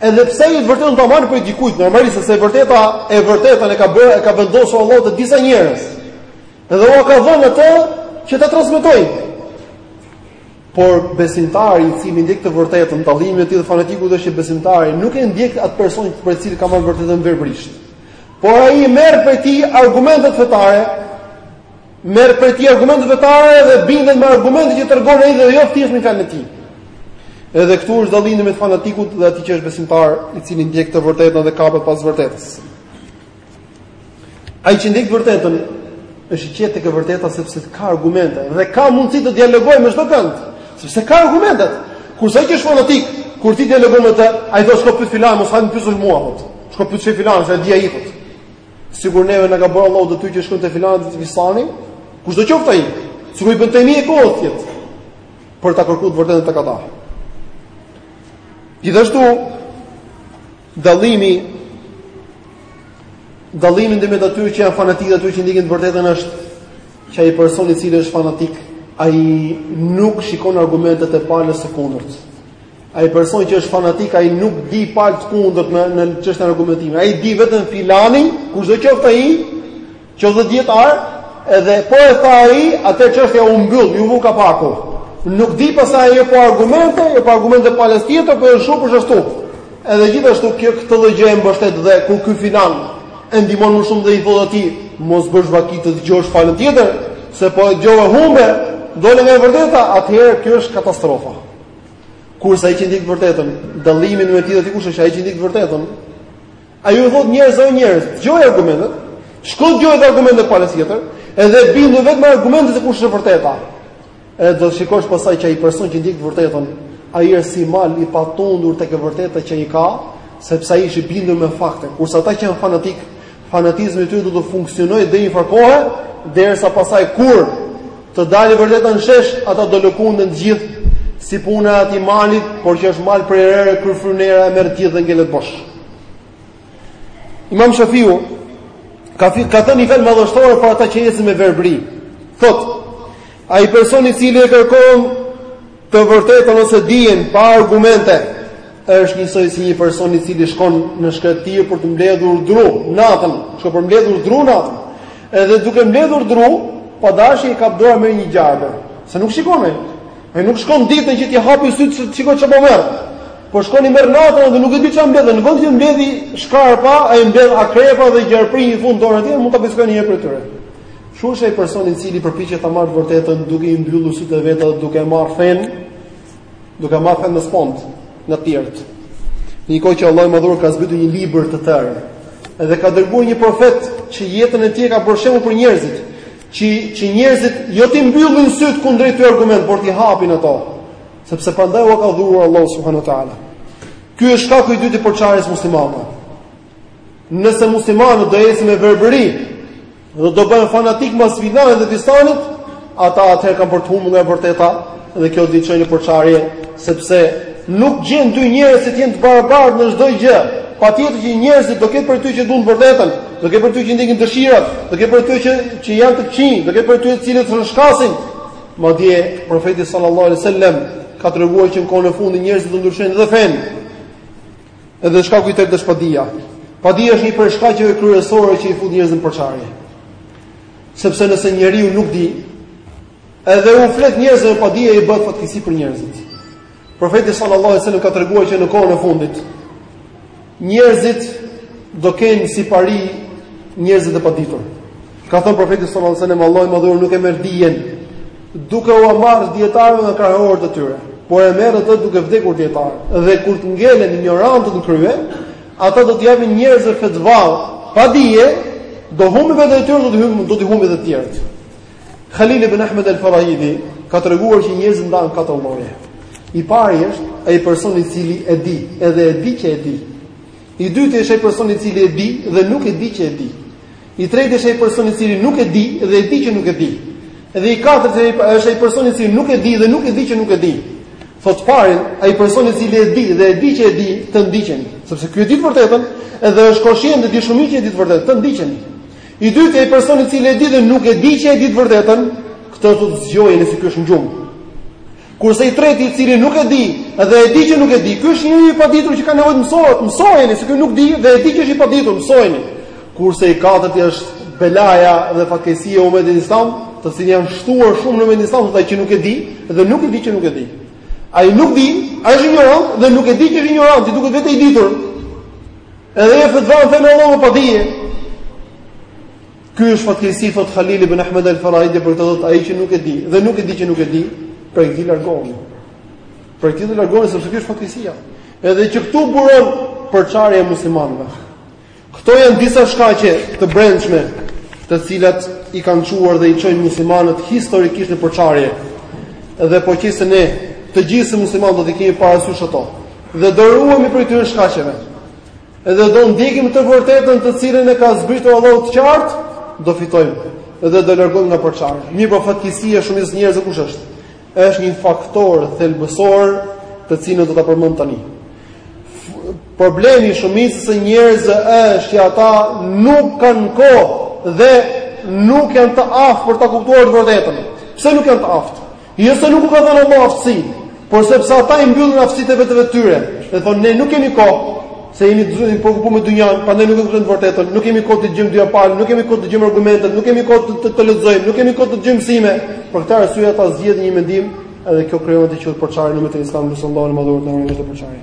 Edhe pse ai të vërtetën ta marrë prej dikujt, normalisht sepse e vërteta, e vërtetën e ka bërë, e ka vendosur Allahu te disa njerëz. Edhe ua ka dhënë atë që ta transmetojnë. Por besimtari i cili ndjek të vërtetën, dallimi mes tij dhe fanatikut është që besimtari nuk e ndjek atë person prej të cilit ka marrë vërtetën verbërisht. Por ai merr prej tij argumentet fetare, merr prej tij argumentet fetare dhe bindet me argumentet që tregon ai dhe jo thjesht me fjalën e tij. Edhe këtu është dallimi mes fanatikut dhe atij që është besimtar, i cili ndjek të vërtetën dhe kapet pas vërtetës. Ai që ndjek të vërtetën është i qetë tek e vërteta sepse ka argumente dhe ka mundësi të dialogojë me çdokënd, sepse ka argumentet. Kurse ai që është fanatik, kur ti dialogon me të, ai të thotë shko pyet filan, mos hajde më pyet mua atë. Shko pyet sheh filan, se di ai kot. Sikur neve na ka bërë Allahu detyrë që shkojmë te filani te fisani, kushdo qoftë ai? Sikur i bën temija kohës. Për ta kërkuar vërtetën tek ata. Gjithashtu dallimi dallimi ndërmjet atyre që janë fanatikë dhe atyre që ndjekin të vërtetën është që ai person i cili është fanatik, ai nuk shikon argumentet e palës së kundërt. Ai person që është fanatik ai nuk di palë të kundërt në në çështjen e argumentimit. Ai di vetëm filani, kushdo qoftë ai, qoftë dhe dijetar, edhe po e tha ai, atëherë çështja u mbyll, iu vu kapaku. Nuk di pastaj jo po argumente, jo po argumentet e palës tjetër, po është shumë ashtu. Edhe gjithashtu kjo këtë lloj gjë e mbështet dhe kur ky filan e ndihmon më shumë dhe i thotë atij, mos bësh vaki të dëgjosh palën tjetër, se po e dëgjove humbe, dole nga e vërteta, atëherë kjo është katastrofa. Kurse ai që ndjek të vërtetën, dallimi midis tyre të kush është ai që ndjek të vërtetën? Ai ju thotë njerëz o njerëz, dëgjoj argumentet, shko dëgjoji edhe argumentet e palës tjetër, edhe bindu vetë me argumentet e kush është e vërteta. Edhe do të shikosh pasaj që ai person që ndjek të vërtetën, ai është si mal i patundur tek e vërteta që ai ka, sepse ai është i bindur me fakte. Kurse ata që janë fanatikë, Fanatizmi i tyre do të funksionojë deri njëfarë kohe, derisa pasaj kur të dalë e vërteta në shesh, ata do lëkunden të gjithë si puna e atij malit, por që është mal prej rëre kur fryn era e merr të gjithë dhe ngelet bosh. Imam Shafiu ka thënë një fjalë madhështore për ata që ecin me verbëri. Thotë, ai person i cili e kërkon Të vërtetën ose dijen pa argumente është njësoj si një person i cili shkon në shkretëtirë për të mbledhur dru natën, shkon për mbledhur dru natën. Edhe duke mbledhur dru, pa dashje i kap dora, merr një gjarpër. Se nuk shikon ai. Ai nuk shkon ditën që t'i hapi sytë të shikojë ça po merr. Po shkon i merr natën dhe nuk e di ça mbledh, në vend të mbledhi shkarpa, ai mbledh akrepa dhe gjarprinj, fut dorën e tij, mund ta pickojë njëri prej tyre. Kështu është ai personi i cili përpiqet ta marrë të vërtetën duke i mbyllur sytë e veta dhe duke marrë fenë, duke marrë fenë në spond nga të tjerët. Në një kohë që Allahu i Madhëruar ka zbritur një libër të tërë, edhe ka dërguar një profet që jetën e tij ka bërë shembull për njerëzit, që që njerëzit jo t'i mbyllin sytë kundrejt këtyre argumenteve, por t'i hapin ato, sepse prandaj ua ka dhuruar Allahu subhanahu wa taala. Ky është shkaku i dytë i përçarjes së muslimanëve. Nëse muslimanët do ecin me verbëri, dhe do bëhen fanatikë mbas filanit dhe fistanit, ata atëherë kanë për të humbur nga e vërteta dhe kjo do të çojë në përçarje, sepse nuk gjen dy njerëz që të jenë të barabartë në çdo gjë. Patjetër që njerëzit do ketë prej tyre që duan vërtetën, do ketë prej tyre që ndjekin dëshirat, do ketë prej tyre që që janë të këqij, do ketë prej tyre të cilët rrëshqasin. Madje profeti sallallahu alaihi wasallam ka treguar që në kohën e fundit njerëzit do ndryshojnë edhe fenë. Edhe shkaku i tretë është padia. Padia është një prej shkaqeve kryesore që i fut njerëzit në përçarje. Sepse nëse njeriu nuk di, edhe u flet njerëzve me padije ai bëhet fatkeqësi për njerëzit. Profeti sallallahu alajhi wasallam ka treguar që në kohën e fundit njerëzit do kenë si pari njerëzit e paditur. Ka thënë profeti sallallahu alajhi wasallam, Allahu i madhëruar nuk e merr dijen duke ua marrë dijetarëve nga krahorët e tyre, por e merr atë duke vdekur dijetarët. Dhe kur të ngelen injorantët në krye, ata do t'u japin njerëzve fetva pa dije, do humbin veten e tyre, do t'i humbin, do t'i humbin dhe të tjerët. Khalil ibn Ahmed al-Farahidi ka treguar që njerëzit ndahen katër lloje. I pari është ai person i cili e di, edhe e di që e di. I dyti është ai person i cili e di dhe nuk e di që e di. I treti është ai person i cili nuk e di dhe e di që nuk e di. Dhe i katërti është ai person i cili nuk e di dhe nuk e di që nuk e di. Thotë të parin, ai person i cili e di dhe e di që e di, të ndiqeni, sepse ky e di të vërtetën, edhe është koshient dhe di shumë që e di të vërtetën, të ndiqeni. I dyti ai person i cili e di dhe nuk e di që e di të vërtetën, këtë thotë zgjojeni se ky është në gjumë. Kurse i treti i cili nuk e di dhe e di që nuk e di, ky është njeri i paditur që ka nevojë të mësohet, mësojeni se ky nuk di dhe e di që është i paditur, mësojeni. Kurse i katërti është belaja dhe fatkeqësia e umetit islam, të cilët janë shtuar shumë në umetin islam ata që nuk e di dhe nuk e di që nuk e di. Ai nuk di, ai është injorant dhe nuk e di që është injorant, i duket vetja i ditur. Edhe jep fetva në fenë e Allahut pa dije. Ky është fatkeqësi thot Khalil ibn Ahmed al-Farahidi për këtë thot ai që nuk e di dhe nuk e di që nuk e di, prej këtij largohuni. Prej këtij largohuni sepse ky është fatkeqësia. Edhe që këtu buron përçarja e muslimanëve. Këto janë disa shkaqe të brendshme, të cilat i kanë çuar dhe i çojnë muslimanët historikisht në përçarje. Dhe po qe se ne të gjithë si muslimanë do t'i kemi parasysh ato. Dhe do ruhemi prej këtyre shkaqeve. Dhe do ndjekim të vërtetën të cilën e ka zbritur Allahu të qartë, do fitojmë dhe do largohemi nga përçarja. Mirëpo fatkeqësia e shumicës së njerëzve kush është? Është një faktor thelbësor, të cilin do ta përmend tani. Problemi i shumicës së njerëzve është që ata nuk kanë kohë dhe nuk janë të aftë për ta kuptuar të vërtetën. Pse nuk janë të aftë? Jo se nuk u ka dhënë Allah aftësi, por sepse ata i mbyllin aftësitë e veteve të tyre. Dhe thonë ne nuk kemi kohë, se jemi të zënë të preokupuar me dynjanë, prandaj nuk e kuptojmë të vërtetën, nuk kemi kohë të dëgjojmë dyja palët, nuk kemi kohë të dëgjojmë argumentet, nuk kemi kohë të të, të lexojmë, nuk kemi kohë të dëgjojmë mësime. Për këtë arsye ata zgjedhin një mendim, edhe kjo krijon të qoftë përçarje në umetin islam lus Allahun më dhurat në këtë përçarje.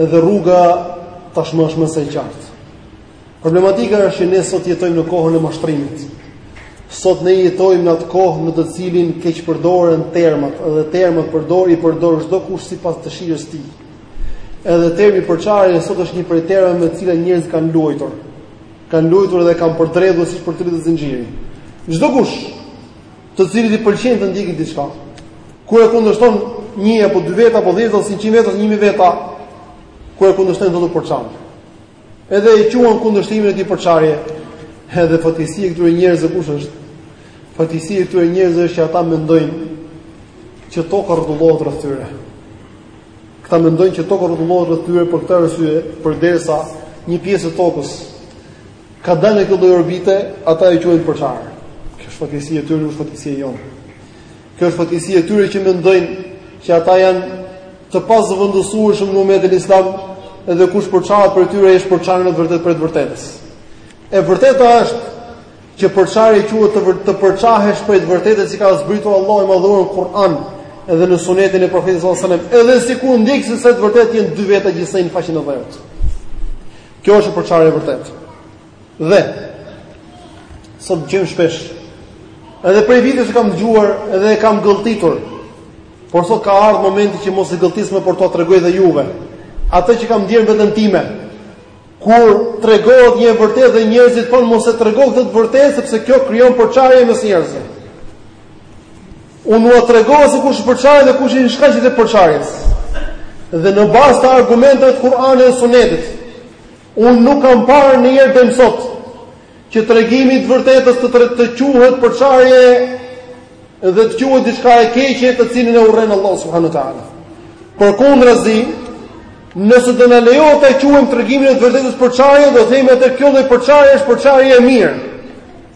Edhe rruga tashmë është më se e qartë. Problematika është që ne sot jetojmë në kohën e mashtrimit. Sot ne jetojmë në atë kohë në të cilën keqpërdoren termat, edhe termat përdor i përdor çdokush sipas dëshirës së tij. Edhe termi përçarje sot është një prej termave me të cilat njerëzit kanë luajtur. Kanë luajtur dhe kanë përdredhur siç përdridhet zinxhiri. Çdokush të cilit i pëlqen të ndjekë diçka. Kur e kundërshton një apo dy veta apo 10 ose 100 veta ose 1000 veta, kur e kundërshtojnë thotë përçanë. Edhe e quan kundërshtimin e tij përçarje. Edhe fatkeqësia e këtyre njerëzve kush është? Fatkeqësia e këtyre njerëzve është që ata mendojnë që toka rrotullohet rreth tyre. Këta mendojnë që toka rrotullohet rreth tyre për këtë arsye, përderisa një pjesë e tokës Ka dalë në këtë lloj orbite, ata e quajnë përçarë. Kjo është fatkeqësi e tyre, nuk është fatkeqësi e jonë. Kjo është fatkeqësi e tyre që mendojnë që ata janë të pazëvendësueshëm në umetin islam, edhe kush përçahet prej tyre është përçarë në të vërtetë prej të vërtetës. E vërteta është që përçarje quhet të të përçahesh prej të vërtetës që ka zbritur Allahu i madhuar në Kur'an edhe në sunetin e profetit sallallahu alajhi wasallam, edhe sikur ndjekësit e së vërtetës janë dy veta gjithsej në faqen e dheut. Kjo është përçarja e vërtetë. Dhe, sot dëgjojmë shpesh, edhe prej vitesh e kam dëgjuar, edhe e kam gëlltitur, por sot ka ardhë momenti që mos e gëlltis më por t'ua tregoj dhe juve, atë që kam ndier veten time, kur tregohet një e vërtetë dhe njerëzit thonë mos e trego këtë të vërtetë, sepse kjo krijon përçarje mes njerëzve. Unë ua tregova se kush përçarja dhe kush ishin shkaqet e përçarjes. Dhe në bazë të argumenteve të Kur'anit dhe Sunetit, unë nuk kam parë ndonjëherë deri sot që tregimi i të vërtetës të të, të quhet përçarje dhe të quhet diçka e keqe të cilën e urren Allahu subhanahu wa taala. Përkundrazi, nëse do na lejohet të quajmë tregimin e të vërtetës përçarje, do themi atëherë kjo lloj përçarje është përçarje e mirë.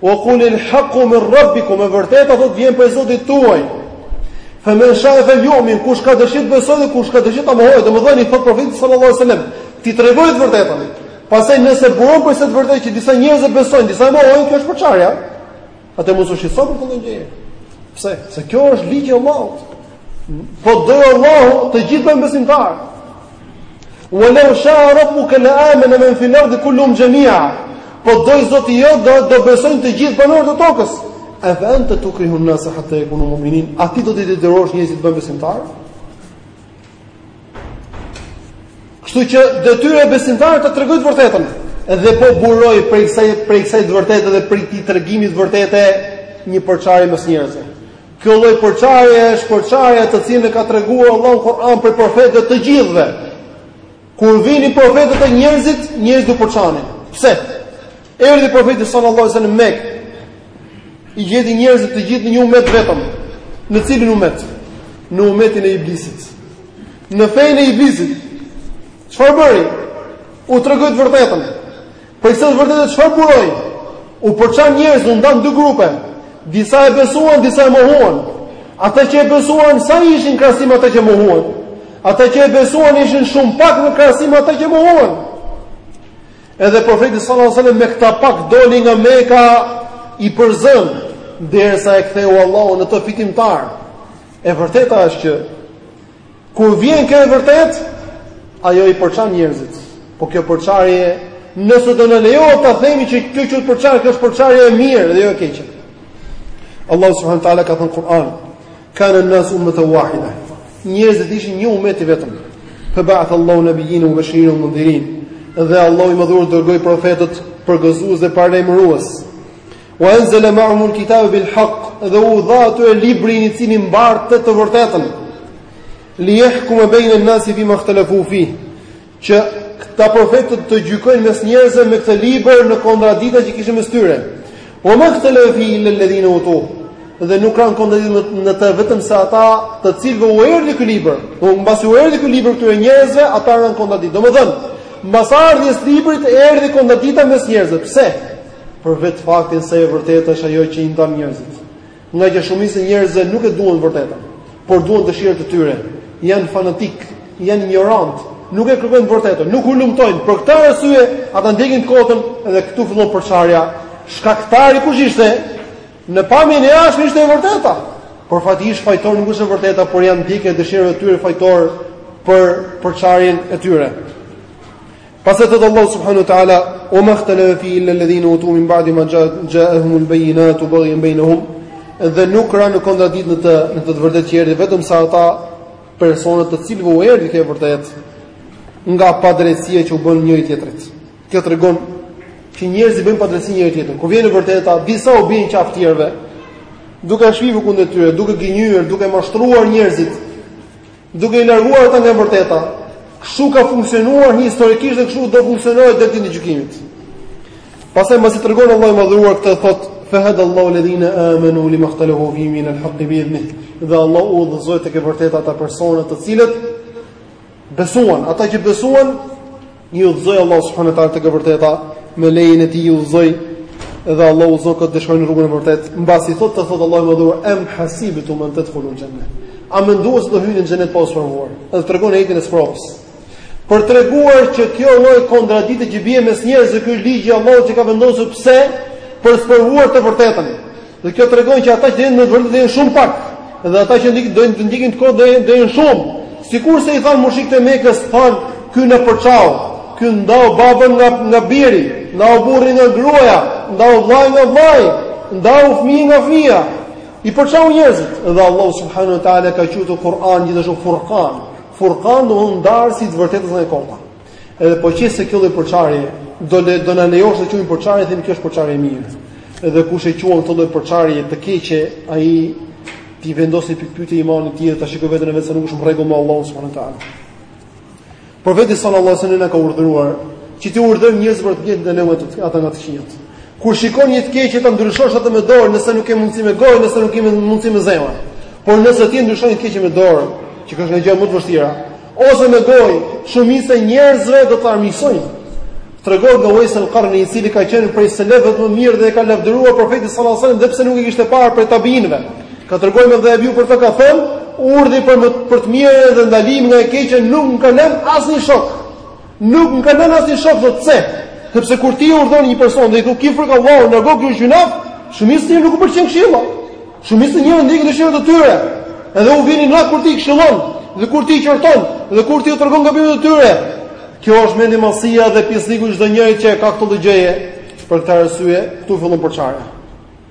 Wa kul il haku min rabbikum, e vërteta thot vjen prej Zotit tuaj. Fa men sha'a feljumin, kush ka dëshirë të besojë dhe kush ka dëshirë ta mohojë, domethënë i thot profetit sallallahu sallam, ti tregoji të vërtetat. Pastaj nëse buron prej së vërtetës që disa njerëz e besojnë, disa e mohojnë, kjo është përçarja. Atëherë mos u shqetëso për këtë gjë. Pse? Se kjo është ligji i Allahut. Po donte Allahu të gjithë bëhen besimtarë. Wa law sha'a rabbuka la amana man fil ardi kulluhum jami'a. Po donte Zoti jot do të besojnë të gjithë banorët e tokës. A fa anta tukrihu an-nas hatta yakunu mu'minin? A ti do të detyrosh njerëzit të bëhen besimtarë? Kështu që detyra e besimtarit të tregojë të vërtetën dhe po buroi prej kësaj prej kësaj të vërtete dhe prej këtij tregimi të vërtetë një përçarje mes njerëzve. Kjo lloj përçarje është përçarja të cilën e ka treguar Allahu në Kur'an prej profetëve të gjithëve. Kur vinin profetët te njerëzit, njerëzit u përçanin. Pse? Erdhi profeti sallallahu alajhi wasallam në Mekë. I gjeti njerëzit të gjithë në një umet vetëm. Në cilin umet? Në umetin e iblisit. Në fenë e iblisit. Çfarë bëri? U tregoi të vërtetën. Prej kësaj të vërtete çfarë buroi? U përçan njerëzit u ndan dy grupe. Disa e besuan, disa e mohuan. Ata që e besuan sa ishin krahasim ata që e mohuan. Ata që e besuan ishin shumë pak në krahasim ata që e mohuan. Edhe profeti sallallahu alajhi wasallam me këta pak doli nga Mekka i përzënë derisa e ktheu Allahu në të fitimtar. E vërteta është që Kur vjen kjo e vërtetë, ajo i përçan njerëzit. Po kjo përçarje, nëse do na lejohet ta themi që kjo që përçan, kjo është përçarje e mirë dhe jo e keqe. Allah subhanahu taala ka thënë Kur'an, "Kan an-nas ummatan wahida." Njerëzit ishin një umet i vetëm. Fa ba'atha Allahu nabiyyin mubashirin wa mundhirin. Dhe Allahu i madhëruar dërgoi profetët përgëzues dhe paralajmërues. Wa anzala ma'ahum al-kitaba bil-haq, dhe u dha atyre librin i cili mbart të vërtetën. Li yahkuma bayna an-nasi fima ikhtalafu fi. Që këta profetë të gjykojnë mes njerëzve me këtë libër në kontradiktat që kishin mes tyre. Wa ma ikhtalafu fi illa alladhina utu. Dhe nuk ranë kontradiktë në të vetëm se ata të cilëve u erdhi ky libër. Pra mbasi u erdhi ky libër këtyre njerëzve, ata ranë kontradiktë. Domethënë, mbas ardhjes librit erdhi kontradikta mes njerëzve. Pse? për vetë faktin se e vërteta është ajo që i ndan njerëzit. Ngaqë shumica e njerëzve nuk e duan vërtetën, por duan dëshirat e tyre, janë fanatikë, janë injorantë, nuk e kërkojnë vërtetën, nuk hulumtojnë. Për këtë arsye ata ndjekin të kotën dhe këtu fillon përçarja. Shkaktari kush ishte? Në pamjen e jashtme ishte e vërteta. Por faktikisht fajtor nuk është e vërteta, por janë ndjekja e dëshirave të tyre fajtor për përçarjen e tyre. Pastaj thotë Allahu subhanahu wa taala: "O ma khtalafa fi illa alladhina utu min ba'di ma ja'athum al-bayinatu baghyan bainahum" dhe nuk ranë kontradiktë në të në të vërtetë që erdhi vetëm se ata persona të cilëve u erdhi kjo e vërtetë nga padrejtësia që u bënë njëri-tjetrit. Kjo tregon që njerëzit bëjnë padrejtësi njëri-tjetrit. Kur vjen e vërteta, disa u bien qafë tjerëve, duke shpifur kundër tyre, duke gënjyer, duke mashtruar njerëzit. Duke i larguar ata nga e vërteta. Kështu ka funksionuar historikisht dhe kështu do të funksionojë deri ditën e gjykimit. Pastaj mbasi tregon Allahu i madhëruar këtë thotë fahada Allahu alladhina amanu lima ikhtalafu fi min alhaq bi idhnih. Dhe Allahu udhëzoi tek e vërteta ata persona të cilët besuan, ata që besuan I udhëzoi Allahu subhanahu wa taala tek e vërteta, me lejen e tij i udhëzoi dhe Allahu udhëzon kë dëshiron në rrugën e vërtetë. Mbasi thotë këtë thotë Allahu i madhëruar em hasibtum an tadkhulul janna. A menduat se do hyni në xhenet pa u sprovuar? Edhe tregon ajetin e sprovës. Për treguar që kjo lloj kontradikte që bie mes njerëzve ky ligj i Allahut që ka vendosur pse për sprovuar të vërtetën. Dhe kjo tregon që ata që do jenë në të vërtetë do jenë shumë pak, dhe ata që ndikë do të ndikin të kot do të jenë shumë. Sikurse i thanë mushrikët e Mekës, thanë, "Ky na përçau, ky ndau babën nga nga biri, ndau burrin nga gruaja, ndau vllain nga vllai, ndau fëmijën nga fëmija." I përçau njerëzit dhe Allahu subhanahu wa taala ka quajtur Kur'anin gjithashtu Furqan. Furqan domethënë ndarësi të vërtetës nga e kota. Edhe po qe se kjo lloj përçarje do le do na lejosh të quajmë përçarje, themi kjo është përçarje e mirë. Edhe kush e quan këtë lloj përçarje të keqe, ai ti vendos një pikëpyetje imanit të tij, ta shikojë veten e vet se nuk është në rregull me Allahun subhanuhu teala. Profeti sallallahu alajhi wasallam na ka urdhëruar që ti urdhërojmë njerëzit për të mirë e t'i ndalojmë ata nga të këqijat. Kur shikon një të keqe ta ndryshosh atë me dorë, nëse nuk ke mundësi me gojë, nëse nuk ke mundësi me zemër. Por nëse ti ndryshon një të keqe me dorë, që është nga gjërat më të vështira, ose me gojë, shumica e njerëzve do të armiqësojnë. Tregohet nga Uejs al-Qarni, i cili ka qenë prej selefëve më mirë dhe e ka lavdëruar profeti sallallahu alajhi wasallam, edhe pse nuk e kishte parë prej tabinëve. Ka treguar imam Dhehebiu për të, ka thënë, urdhëri për më, për të mirën dhe ndalimi nga e keqja nuk më ka lënë asnjë shok. Nuk më ka lënë asnjë shok, thotë. Pse. Sepse kur ti urdhëron një person dhe i thua ki frikë Allahun, largo këtë gjynah, shumicës së njerëzve nuk u pëlqen këshilla. Shumica e njerëzve ndjekin dëshirat e tyre. Edhe u vjen inat kur ti i këshillon, dhe kur ti i qorton, dhe kur ti u tregon gabimet e tyre. Kjo është mendjemadhësia dhe pislliku i çdo njeriu që e ka këtë gjë për këtë arsye, këtu fillon përçarja.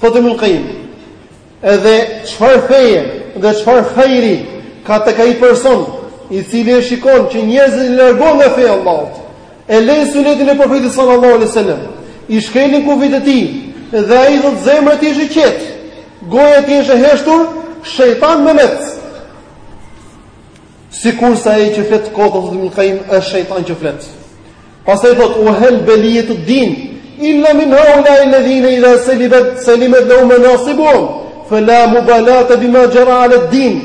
Thotë Ibn Qayyim, edhe çfarë feje dhe çfarë hajri ka tek ai person i cili e shikon që njerëzit largohen nga feja e Allahut, e lejnë sunetin e profetit sallallahu alaihi wasallam, i shkelin kufijtë e tij dhe ai thotë zemra e tij është e qetë, goja e tij është e heshtur, shejtan memec. Sikurse ai që flet kot, thotë Ibn Qayyim është shejtan që flet. Pastaj thot u hel belijetu din, illa min haulai ledhine idha selimet, selimet lehum menasibuhum, fe la mubalate bima gjera ale din,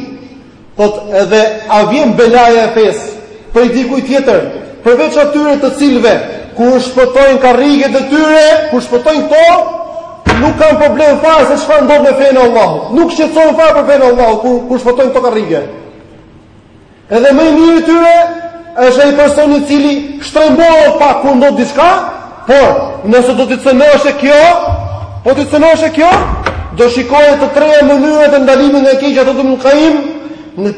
thot edhe a vjen belaja e fesë prej dikujt tjetër, përveç atyre të cilëve, kur u shpëtojnë karriget e tyre, kur shpëtojnë këto, nuk kanë problem fare se çfarë ndodh me fenë e Allahut, nuk shqetësohen fare për fenë e Allahut, kur, kur shpëtojnë këto karriget. Edhe më i miri i tyre është ai person i cili shtrembohet pak kur ndodh diçka, por nëse do t'i cënohej kjo, po t'i cënohej kjo, do shikoje të treja mënyrat e ndalimit nga e keqja, thotë Ibn Qayyim,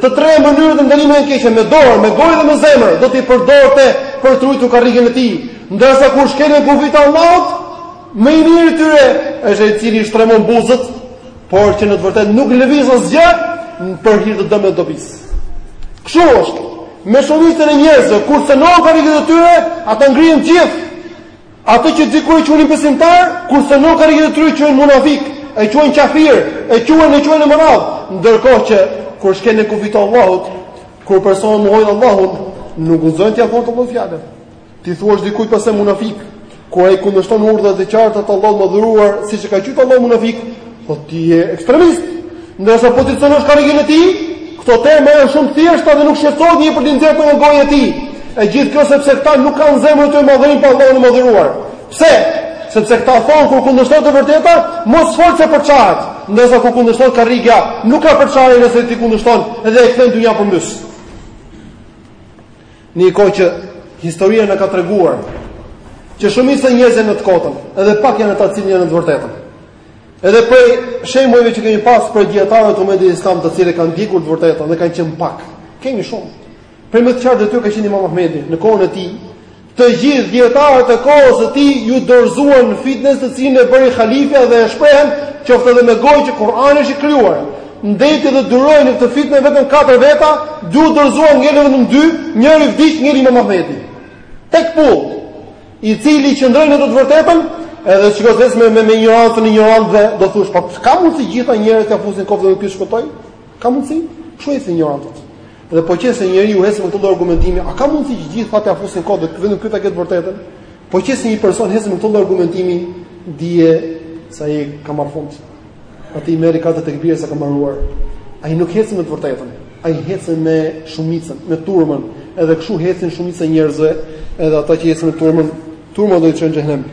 të treja mënyrat e ndalimit nga e keqja me dorë, me gojë dhe me zemër, do t'i përdorte për të ruajtur karrigen e tij. Ndërsa kur shkelen kufijtë e Allahut, më i miri i tyre është ai i cili shtrembëron buzët por që në të vërtetë nuk lëviz asgjë për hir të dëmeve dhe dobisë. Kështu është. Me shumicën e njerëzve, kur cënon karriget e tyre, ata ngrihen të gjithë. Atë që dikur e quanin besimtar, kur cënon karriget e tyre e quajnë munafik, e quajnë qafir, e quajnë e quajnë me radhë, ndërkohë që kur shkelen kufijtë e Allahut, kur personi mohon Allahun, nuk guxojnë t'ia thonë atë fjalën. T'i thuash dikujt pastaj munafik, kur ai kundërshton urdhrat e qarta të Allahut të madhëruar, siç e ka quajtë Allahu munafik, po ti je ekstremist. Ndërsa po t'i cenosh karrigen e tij, këto tema janë shumë të thjeshta dhe nuk shqetësohet një për të nxjerrë nga goja e tij. E gjithë kjo sepse këta nuk kanë zemër të mëdhërin pa Allahun e madhëruar. Pse? Sepse këta thonë kur kundërshton e vërteta, mos fol se përçahet. Ndërsa kur kundërshton karriga, nuk ka përçarje nëse ti kundërshton dhe e kthen dynjanë përmbys. Në një kohë që historia na ka treguar që shumica e njerëzve janë në të kotën, edhe pak janë ata të cilët janë në të vërtetën. Edhe prej shembujve që kemi pas prej dijetarëve të mëdhenj islam, të cilët kanë ndjekur të vërtetën dhe kanë qenë pak. Kemi shumë. Prej më të qartëve të tyre ka qenë Imam Ahmedi në kohën e tij. Të gjithë dijetarët e kohës së tij iu dorëzuan fitnes të cilën e bëri halifja dhe e shprehën qoftë edhe me gojë që Kur'ani është i krijuar. Ndejti dhe duroi në këtë fitne vetëm katër veta, dy u dorëzuan ngelën vetëm dy, njëri vdiq ngeli Imam Ahmedi. Tek po, i cili qëndroi në të vërtetën, edhe shikoje thjesht me me, me injorant një injorant dhe do thosh, po ka mundsi gjitha njerëzit t'ia fusin kot dhe ky shkotoi? Ka mundsi? Kjo është injorancë. Dhe po qe se njeriu hec me këtë lloj argumentimi, a ka mundsi që gjithë ata ia fusin kot dhe vetëm ky ta ketë të vërtetën? Po qe se një person hec me këtë lloj argumentimi, dije se ai ka marrë fund. Atij merri katër tekbire se ka mbaruar. Ai nuk hecën me të vërtetën. Ai hecën me shumicën, me turmën. Edhe kështu hecin shumica e njerëzve. Edhe ata që hecin me turmën, turma do i çojë në xhehnem.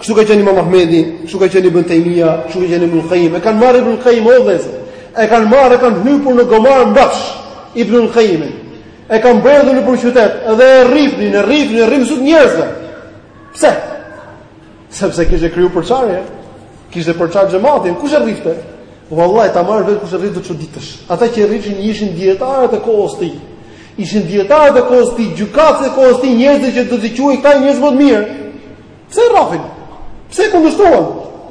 Kështu ka qenë Imam Ahmedi, kështu ka qenë Ibn Taymija, kështu ka qenë Ibn Qayyim. E kanë marrë Ibn Qayyim o vllezër. E kanë marrë, e kanë hypur në gomar mbrapsht Ibn Qayyim. E kanë bredhur nëpër qytet, edhe e rrifnin, e rrifnin, e rrifnin n'syt njerëzve. Pse? Sepse kishte kriju përçarje, kishte përça xhematin, kush e rrifte? Vallai ta marrësh vesh kush e rrifte do çuditesh. Ata që rrifnin ishin dijetarët e kohës tij. Ishin dijetarët e kohës tij, gjykatësit e kohës tij, njerëzit që do të quajë këta njerëz më të mirë. Pse e rrafin? Pse e kundërshtojnë?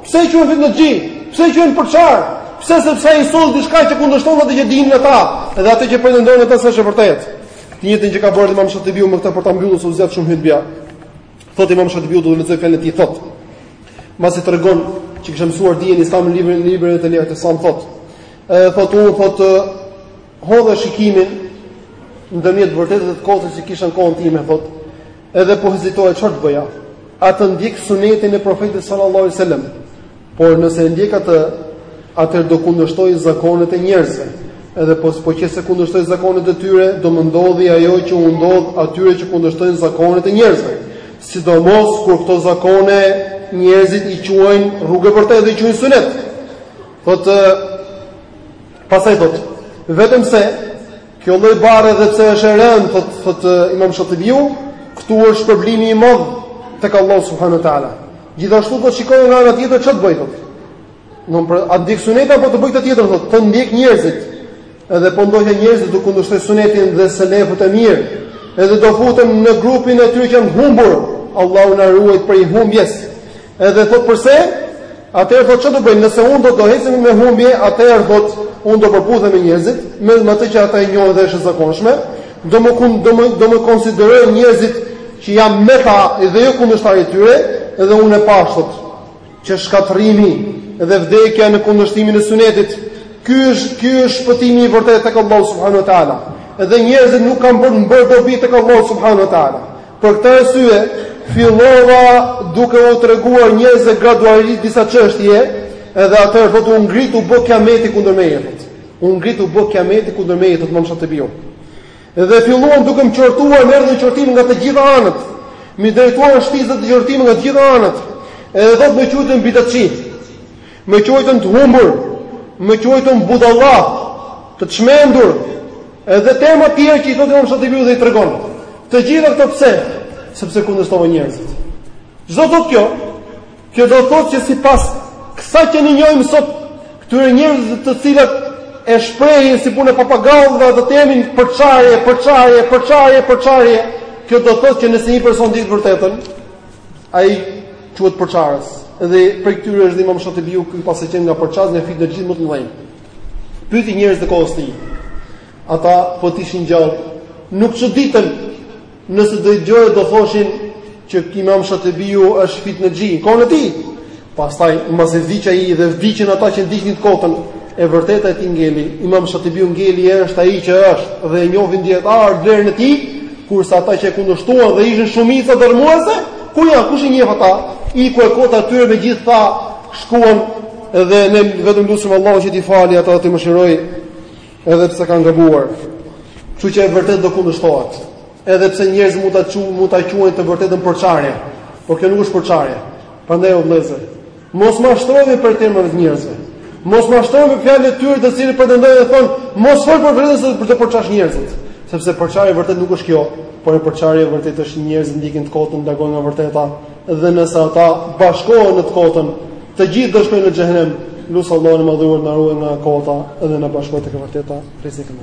Pse e quajnë fitnexhi? Pse e quajnë përçarës? Pse sepse ai solli diçka që kundërshton atë që dinë ata, edhe atë që pretendojnë ata se është e vërtetë. Të njëjtën gjë ka bërë Imam Shatibiu me këtë për ta mbyllur se u zgjat shumë hutbeja. Thotë Imam Shatibiu do u lexoj fjalën e tij thotë mbasi tregon që kishte mësuar dijen e Islamit në librin e tij el-I'tisam thotë edhe thotë unë thotë hodha shikimin ndërmjet të vërtetës dhe të kotës që kisha në kohën time thotë edhe po hezitoja çfarë të bëja a të ndjek sunetin e profetit sallallahu alajhi wasallam Por nëse e ndjek atë, atëherë do kundërshtoj zakonet e njerëzve. Edhe po po qe se kundërshtoj zakonet e tyre, do më ndodhi ajo që u ndodh atyre që kundërshtojnë zakonet e njerëzve. Sidomos kur këto zakone njerëzit i quajnë rrugë e vërtetë dhe i quajnë sunet. Thotë pastaj thotë, vetëm se kjo lloj barre edhe pse është e rëndë, thotë thotë Imam Shatibiu, këtu është shpërblimi i madh tek Allahu subhanahu wa taala. Gjithashtu do të shikoj nga ana tjetër ç'të bëj thotë. A ndjek sunetin apo të bëj këtë tjetër thotë, të ndjek njerëzit. Edhe po ndoqa njerëzit do kundërshtoj sunetin dhe selefët e mirë. Edhe do futem në grupin e atyre që janë humbur. Allahu na ruajtë prej humbjes. Edhe thotë përse? Atëherë thotë ç'të bëj, nëse unë do të ecem me humbje, atëherë thotë unë do përputhem me njerëzit, me atë që ata e njohin dhe është e zakonshme, do më do më do më konsiderojnë njerëzit që jam me ta dhe jo kundërshtar i tyre, dhe unë e pashë, që shkatërrimi dhe vdekja në kundërshtimin e sunetit, ky është, ky është shpëtimi i vërtetë tek Allahu subhanahu wa taala, dhe njerëzit nuk kanë për të më bërë dobi tek Allahu subhanahu wa taala. Për këtë arsye, fillova duke u treguar njerëzve gradualisht disa çështje, edhe atëherë thotë u ngrit u bë kiameti kundër meje thotë. U ngrit u bë kiameti kundër meje thotë Imam Shatibiu. Dhe filluan duke më qortuar, më erdhën qortime nga të gjitha anët. M'i drejtuan shtizat e qortimeve nga të gjitha anët. Edhe thotë më quajtën bidatçi. Më quajtën të humbur, më quajtën budalla, të çmendur. Edhe terma të tjera që i thotë Imam Shatibiu dhe i tregon. Të gjitha këto pse? Sepse kundërshtova njerëzit. Ç'do thotë kjo, Kjo do të thotë që sipas kësaj që ne njohim sot, këtyre njerëzve të cilët e shprehin si puna papagallëve atë termin përçarje, përçarje, përçarje, përçarje, kjo do të thotë që nëse një person di të vërtetën, ai quhet përçarës. Dhe prej këtyre është dhe Imam Shatibiu ky paska qenë nga përçarësit dhe fitnexhinjtë më të mëdhenj. Pyeti njerëzit e kohës tij. Ata po të ishin gjallë, nuk çuditën Nëse do i dëgjoje do thoshin që Imam Shatibiu është fitnexhi, në kohën e tij. Pastaj mbasi vdiq ai dhe vdiqën ata që ndiqnin të kotën. E vërteta e tij ngeli, Imam Shatibiu ngeli është ai që është dhe e njohin dijetarët vlerën e tij, kurse ata që e kundërshtuan dhe ishin shumica dërmuese, ku janë kush i njeh ata? Iku e kota e tyre me gjithë ta shkuan dhe ne vetëm lusim Allahun që t'i fali ata t'i mëshirojë. Edhe pse kanë gabuar. Kështu që e vërteta do kundërshtohet. Edhe pse njerëzit mund ta quajnë, mund ta quajnë të vërtetën përçarje, por kjo nuk është përçarje. Prandaj o vëllezër, mos u mashtroni prej termave të njerëzve. Mos u mashtroni me fjalët e tyre të cilët pretendojnë të thonë, mos fol për të vërtetën se do përçash njerëzit, sepse përçarja e vërtetë nuk është kjo, por përçarja e vërtetë është njerëzit ndjekin të kotën, largohen nga e vërteta, Dhe nëse ata bashkohen në të kotën, të gjithë do shkojnë në xhehenem. Lus Allahun e Madhëruar na ruajë nga kota dhe na bashkojë tek e vërteta. Rrezikun.